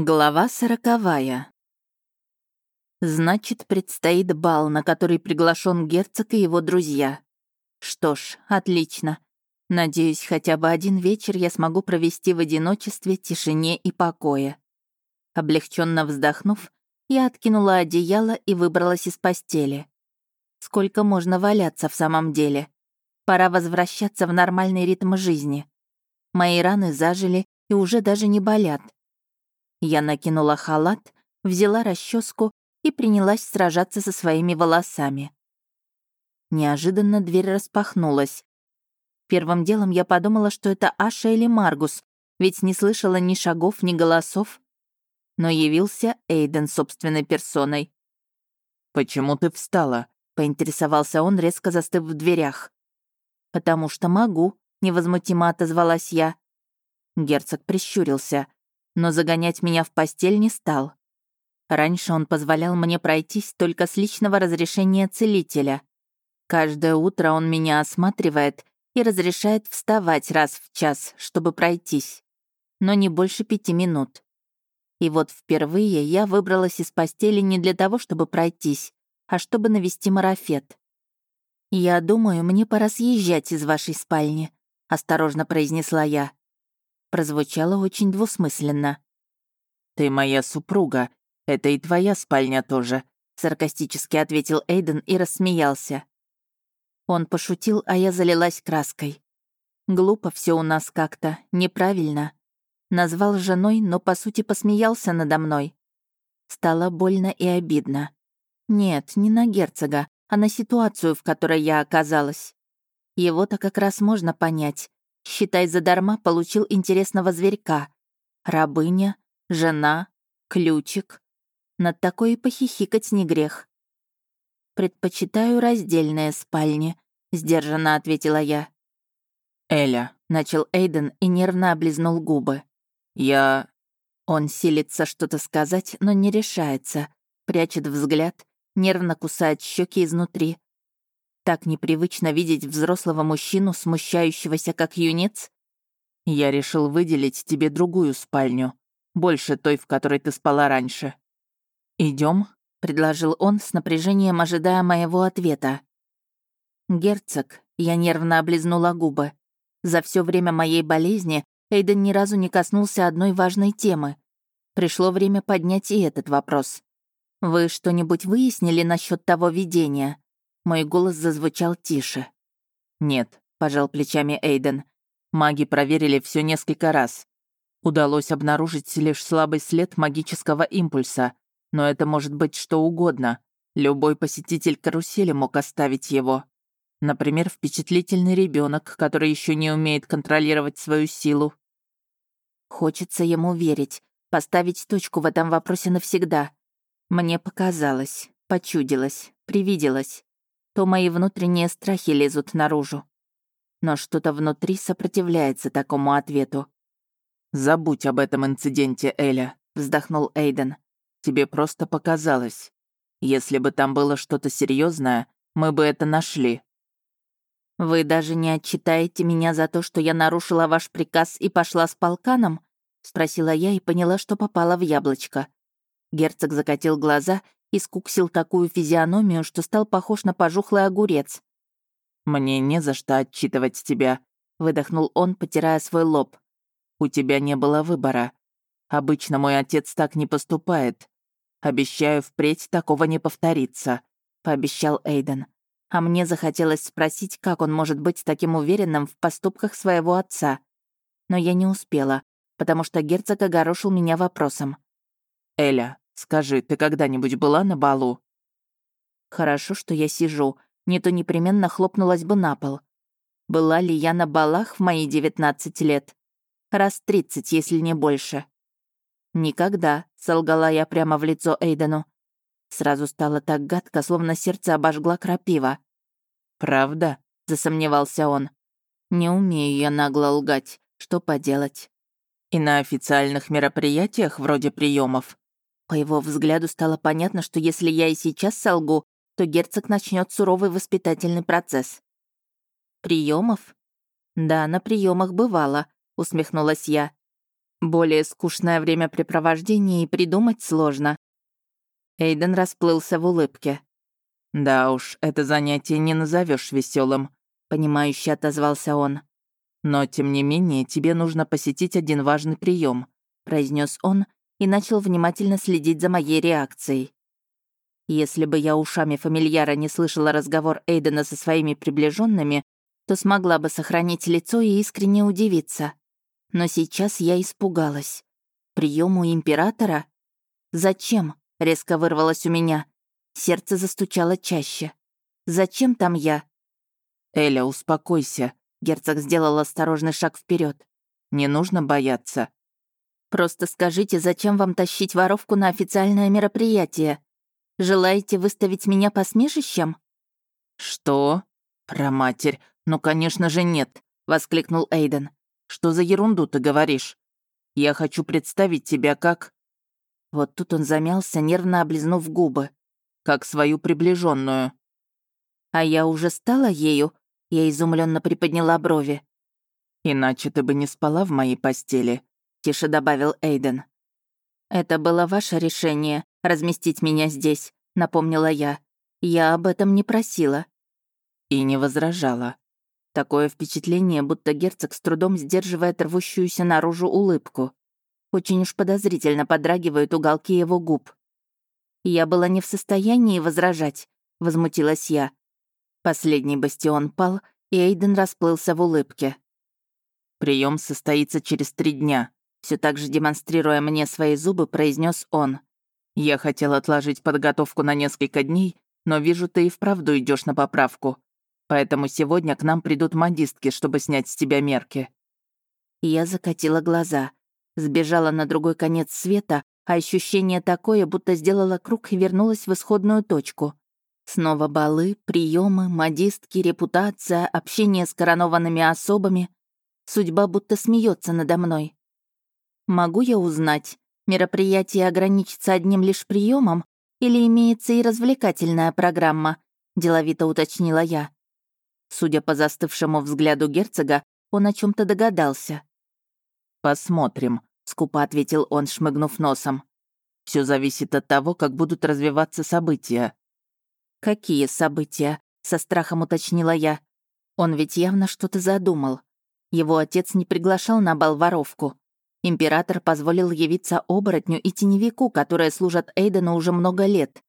Глава сороковая. Значит, предстоит бал, на который приглашен герцог и его друзья. Что ж, отлично. Надеюсь, хотя бы один вечер я смогу провести в одиночестве, тишине и покое. Облегченно вздохнув, я откинула одеяло и выбралась из постели. Сколько можно валяться в самом деле? Пора возвращаться в нормальный ритм жизни. Мои раны зажили и уже даже не болят. Я накинула халат, взяла расческу и принялась сражаться со своими волосами. Неожиданно дверь распахнулась. Первым делом я подумала, что это Аша или Маргус, ведь не слышала ни шагов, ни голосов. Но явился Эйден собственной персоной. «Почему ты встала?» — поинтересовался он, резко застыв в дверях. «Потому что могу», — невозмутимо отозвалась я. Герцог прищурился но загонять меня в постель не стал. Раньше он позволял мне пройтись только с личного разрешения целителя. Каждое утро он меня осматривает и разрешает вставать раз в час, чтобы пройтись. Но не больше пяти минут. И вот впервые я выбралась из постели не для того, чтобы пройтись, а чтобы навести марафет. «Я думаю, мне пора съезжать из вашей спальни», — осторожно произнесла я прозвучало очень двусмысленно. «Ты моя супруга. Это и твоя спальня тоже», — саркастически ответил Эйден и рассмеялся. Он пошутил, а я залилась краской. Глупо все у нас как-то, неправильно. Назвал женой, но по сути посмеялся надо мной. Стало больно и обидно. Нет, не на герцога, а на ситуацию, в которой я оказалась. Его-то как раз можно понять. Считай, задарма получил интересного зверька. Рабыня, жена, ключик. Над такой и похихикать не грех. «Предпочитаю раздельные спальни», — сдержанно ответила я. «Эля», — начал Эйден и нервно облизнул губы. «Я...» Он силится что-то сказать, но не решается, прячет взгляд, нервно кусает щеки изнутри, так непривычно видеть взрослого мужчину, смущающегося как юнец? Я решил выделить тебе другую спальню, больше той, в которой ты спала раньше. Идем? предложил он с напряжением, ожидая моего ответа. «Герцог», — я нервно облизнула губы. За все время моей болезни Эйден ни разу не коснулся одной важной темы. Пришло время поднять и этот вопрос. «Вы что-нибудь выяснили насчет того видения?» Мой голос зазвучал тише. «Нет», — пожал плечами Эйден. «Маги проверили все несколько раз. Удалось обнаружить лишь слабый след магического импульса, но это может быть что угодно. Любой посетитель карусели мог оставить его. Например, впечатлительный ребенок, который еще не умеет контролировать свою силу. Хочется ему верить, поставить точку в этом вопросе навсегда. Мне показалось, почудилось, привиделось то мои внутренние страхи лезут наружу. Но что-то внутри сопротивляется такому ответу. «Забудь об этом инциденте, Эля», — вздохнул Эйден. «Тебе просто показалось. Если бы там было что-то серьезное, мы бы это нашли». «Вы даже не отчитаете меня за то, что я нарушила ваш приказ и пошла с полканом?» — спросила я и поняла, что попала в яблочко. Герцог закатил глаза и скуксил такую физиономию, что стал похож на пожухлый огурец. «Мне не за что отчитывать тебя», — выдохнул он, потирая свой лоб. «У тебя не было выбора. Обычно мой отец так не поступает. Обещаю, впредь такого не повторится», — пообещал Эйден. А мне захотелось спросить, как он может быть таким уверенным в поступках своего отца. Но я не успела, потому что герцог огорошил меня вопросом. «Эля, Скажи, ты когда-нибудь была на балу?» Хорошо, что я сижу, не то непременно хлопнулась бы на пол. Была ли я на балах в мои 19 лет? Раз 30, если не больше. «Никогда», — солгала я прямо в лицо Эйдену. Сразу стало так гадко, словно сердце обожгла крапива. «Правда?» — засомневался он. «Не умею я нагло лгать. Что поделать?» «И на официальных мероприятиях, вроде приемов. По его взгляду стало понятно, что если я и сейчас солгу, то герцог начнет суровый воспитательный процесс. Приемов? Да, на приемах бывало, усмехнулась я. Более скучное времяпрепровождение и придумать сложно. Эйден расплылся в улыбке. «Да уж, это занятие не назовешь веселым, понимающе отозвался он. «Но, тем не менее, тебе нужно посетить один важный прием, произнес он и начал внимательно следить за моей реакцией. Если бы я ушами фамильяра не слышала разговор Эйдена со своими приближенными, то смогла бы сохранить лицо и искренне удивиться. Но сейчас я испугалась. Приему императора? Зачем? резко вырвалось у меня. Сердце застучало чаще. Зачем там я? Эля, успокойся. Герцог сделал осторожный шаг вперед. Не нужно бояться. Просто скажите, зачем вам тащить воровку на официальное мероприятие? Желаете выставить меня посмешищем?» «Что? Про матерь? Ну, конечно же, нет», — воскликнул Эйден. «Что за ерунду ты говоришь? Я хочу представить тебя как...» Вот тут он замялся, нервно облизнув губы. «Как свою приближенную. «А я уже стала ею?» Я изумленно приподняла брови. «Иначе ты бы не спала в моей постели», — тише добавил Эйден. «Это было ваше решение — разместить меня здесь», — напомнила я. «Я об этом не просила». И не возражала. Такое впечатление, будто герцог с трудом сдерживает рвущуюся наружу улыбку. Очень уж подозрительно подрагивают уголки его губ. «Я была не в состоянии возражать», — возмутилась я. Последний бастион пал, и Эйден расплылся в улыбке. Прием состоится через три дня», все так же демонстрируя мне свои зубы, произнес он. «Я хотел отложить подготовку на несколько дней, но вижу, ты и вправду идешь на поправку. Поэтому сегодня к нам придут модистки, чтобы снять с тебя мерки». Я закатила глаза, сбежала на другой конец света, а ощущение такое, будто сделала круг и вернулась в исходную точку. Снова балы, приемы, модистки, репутация, общение с коронованными особами. Судьба будто смеется надо мной. Могу я узнать, мероприятие ограничится одним лишь приемом или имеется и развлекательная программа?» — деловито уточнила я. Судя по застывшему взгляду герцога, он о чем то догадался. «Посмотрим», — скупо ответил он, шмыгнув носом. Все зависит от того, как будут развиваться события». «Какие события?» — со страхом уточнила я. Он ведь явно что-то задумал. Его отец не приглашал на бал воровку. Император позволил явиться оборотню и теневику, которые служат Эйдену уже много лет.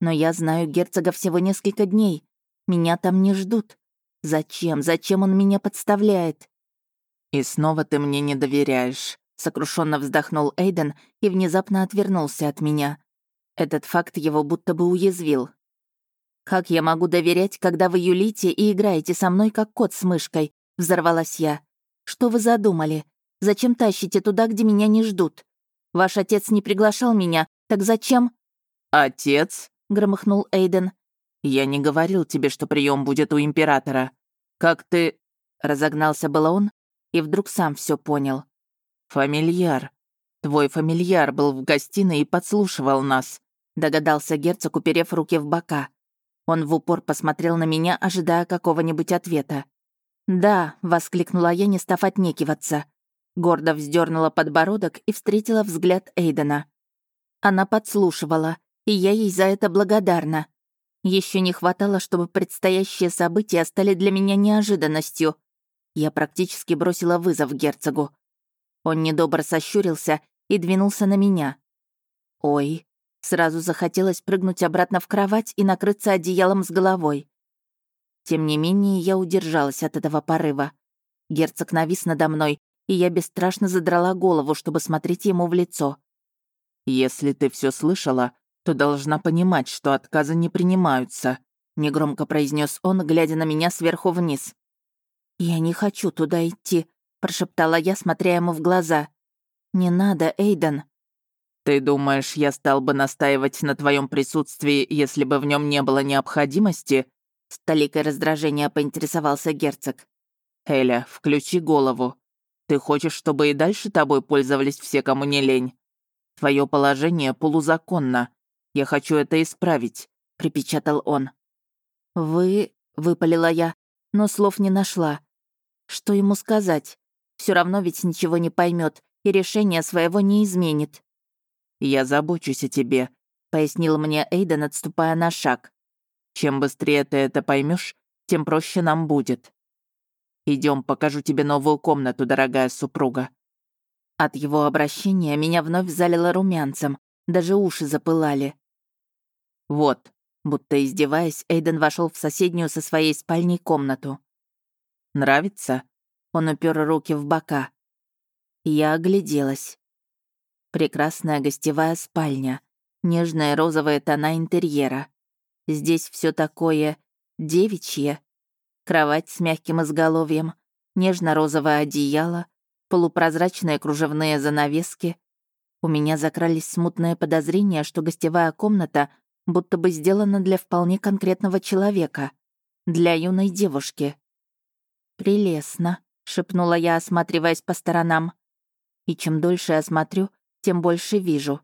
Но я знаю герцога всего несколько дней. Меня там не ждут. Зачем? Зачем он меня подставляет? «И снова ты мне не доверяешь», — сокрушенно вздохнул Эйден и внезапно отвернулся от меня. Этот факт его будто бы уязвил. «Как я могу доверять, когда вы юлите и играете со мной, как кот с мышкой?» — взорвалась я. «Что вы задумали? Зачем тащите туда, где меня не ждут? Ваш отец не приглашал меня, так зачем?» «Отец?» — громыхнул Эйден. «Я не говорил тебе, что прием будет у императора. Как ты...» Разогнался было он и вдруг сам все понял. «Фамильяр. Твой фамильяр был в гостиной и подслушивал нас», — догадался герцог, уперев руки в бока. Он в упор посмотрел на меня, ожидая какого-нибудь ответа. «Да», — воскликнула я, не став отнекиваться. Гордо вздернула подбородок и встретила взгляд Эйдена. Она подслушивала, и я ей за это благодарна. Еще не хватало, чтобы предстоящие события стали для меня неожиданностью. Я практически бросила вызов герцогу. Он недобро сощурился и двинулся на меня. Ой, сразу захотелось прыгнуть обратно в кровать и накрыться одеялом с головой. Тем не менее, я удержалась от этого порыва. Герцог навис надо мной, и я бесстрашно задрала голову, чтобы смотреть ему в лицо. «Если ты все слышала, то должна понимать, что отказы не принимаются», — негромко произнес он, глядя на меня сверху вниз. «Я не хочу туда идти», — прошептала я, смотря ему в глаза. «Не надо, Эйден». «Ты думаешь, я стал бы настаивать на твоем присутствии, если бы в нем не было необходимости?» С толикой раздражения поинтересовался герцог. «Эля, включи голову. Ты хочешь, чтобы и дальше тобой пользовались все, кому не лень? Твое положение полузаконно. Я хочу это исправить», — припечатал он. «Вы...» — выпалила я, но слов не нашла. Что ему сказать? Все равно ведь ничего не поймет и решение своего не изменит. «Я забочусь о тебе», — пояснил мне Эйден, отступая на шаг. «Чем быстрее ты это поймешь, тем проще нам будет. Идем, покажу тебе новую комнату, дорогая супруга». От его обращения меня вновь залило румянцем, даже уши запылали. «Вот», будто издеваясь, Эйден вошел в соседнюю со своей спальней комнату. «Нравится?» Он упер руки в бока. Я огляделась. Прекрасная гостевая спальня, нежные розовые тона интерьера. Здесь все такое девичье. Кровать с мягким изголовьем, нежно-розовое одеяло, полупрозрачные кружевные занавески. У меня закрались смутные подозрения, что гостевая комната будто бы сделана для вполне конкретного человека, для юной девушки. «Прелестно», — шепнула я, осматриваясь по сторонам. И чем дольше я смотрю, тем больше вижу.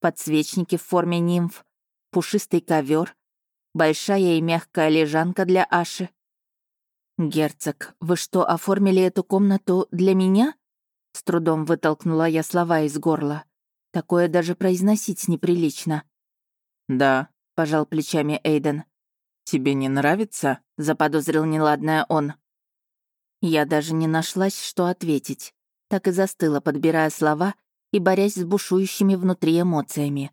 Подсвечники в форме нимф, пушистый ковер, большая и мягкая лежанка для Аши. «Герцог, вы что, оформили эту комнату для меня?» С трудом вытолкнула я слова из горла. Такое даже произносить неприлично. «Да», — пожал плечами Эйден. «Тебе не нравится?» — заподозрил неладное он. Я даже не нашлась, что ответить. Так и застыла, подбирая слова и борясь с бушующими внутри эмоциями.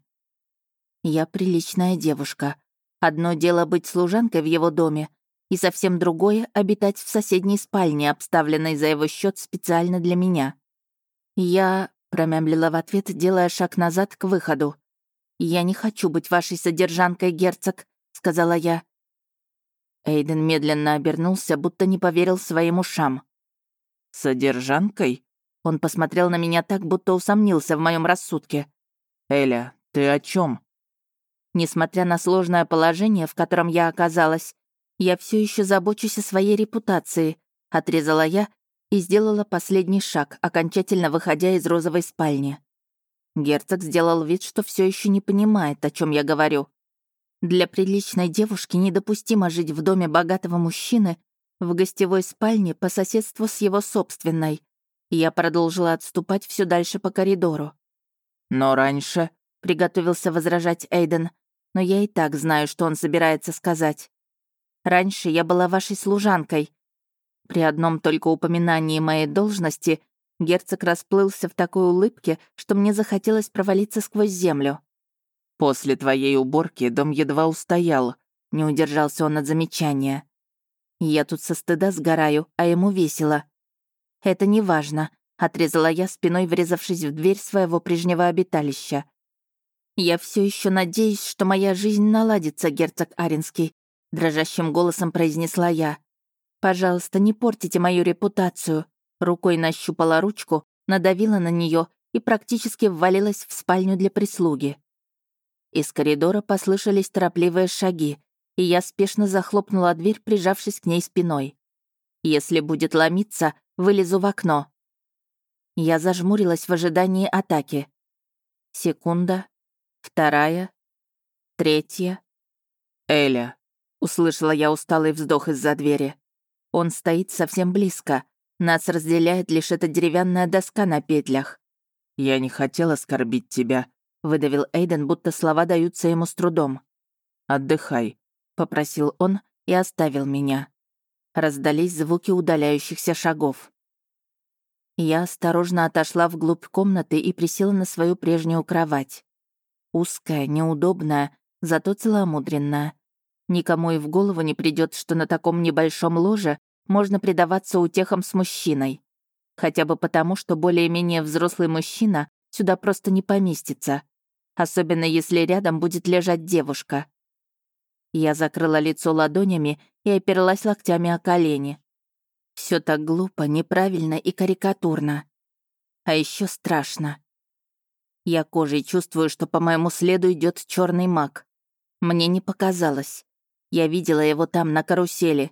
Я приличная девушка. Одно дело быть служанкой в его доме, и совсем другое — обитать в соседней спальне, обставленной за его счет специально для меня. Я промямлила в ответ, делая шаг назад к выходу. «Я не хочу быть вашей содержанкой, герцог», — сказала я. Эйден медленно обернулся, будто не поверил своим ушам. «Содержанкой?» Он посмотрел на меня так, будто усомнился в моем рассудке. «Эля, ты о чем? Несмотря на сложное положение, в котором я оказалась, я все еще забочусь о своей репутации, отрезала я и сделала последний шаг, окончательно выходя из розовой спальни. Герцог сделал вид, что все еще не понимает, о чем я говорю. Для приличной девушки недопустимо жить в доме богатого мужчины в гостевой спальне по соседству с его собственной. Я продолжила отступать все дальше по коридору. «Но раньше...» — приготовился возражать Эйден, но я и так знаю, что он собирается сказать. «Раньше я была вашей служанкой». При одном только упоминании моей должности герцог расплылся в такой улыбке, что мне захотелось провалиться сквозь землю. «После твоей уборки дом едва устоял», — не удержался он от замечания. «Я тут со стыда сгораю, а ему весело». «Это не важно», — отрезала я, спиной врезавшись в дверь своего прежнего обиталища. «Я все еще надеюсь, что моя жизнь наладится, герцог Аринский», — дрожащим голосом произнесла я. «Пожалуйста, не портите мою репутацию». Рукой нащупала ручку, надавила на нее и практически ввалилась в спальню для прислуги. Из коридора послышались торопливые шаги, и я спешно захлопнула дверь, прижавшись к ней спиной. Если будет ломиться, вылезу в окно. Я зажмурилась в ожидании атаки. Секунда, вторая, третья. «Эля», — услышала я усталый вздох из-за двери. Он стоит совсем близко. Нас разделяет лишь эта деревянная доска на петлях. «Я не хотел оскорбить тебя», выдавил Эйден, будто слова даются ему с трудом. «Отдыхай», — попросил он и оставил меня. Раздались звуки удаляющихся шагов. Я осторожно отошла вглубь комнаты и присела на свою прежнюю кровать. Узкая, неудобная, зато целомудренная. Никому и в голову не придет, что на таком небольшом ложе можно предаваться утехам с мужчиной. Хотя бы потому, что более-менее взрослый мужчина сюда просто не поместится особенно если рядом будет лежать девушка. Я закрыла лицо ладонями и оперлась локтями о колени. Все так глупо, неправильно и карикатурно. А еще страшно. Я кожей чувствую, что по моему следу идет черный маг. Мне не показалось. Я видела его там, на карусели.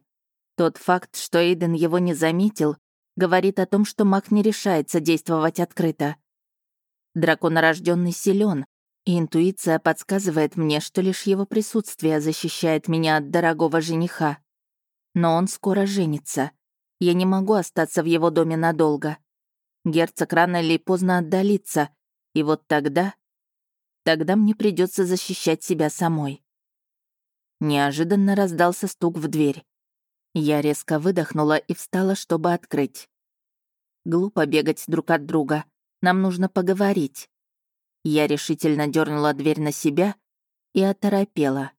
Тот факт, что Эйден его не заметил, говорит о том, что маг не решается действовать открыто. Драконорожденный силен, и интуиция подсказывает мне, что лишь его присутствие защищает меня от дорогого жениха. Но он скоро женится. Я не могу остаться в его доме надолго. Герцог рано или поздно отдалится, и вот тогда... Тогда мне придется защищать себя самой. Неожиданно раздался стук в дверь. Я резко выдохнула и встала, чтобы открыть. Глупо бегать друг от друга. Нам нужно поговорить. Я решительно дернула дверь на себя и оторопела.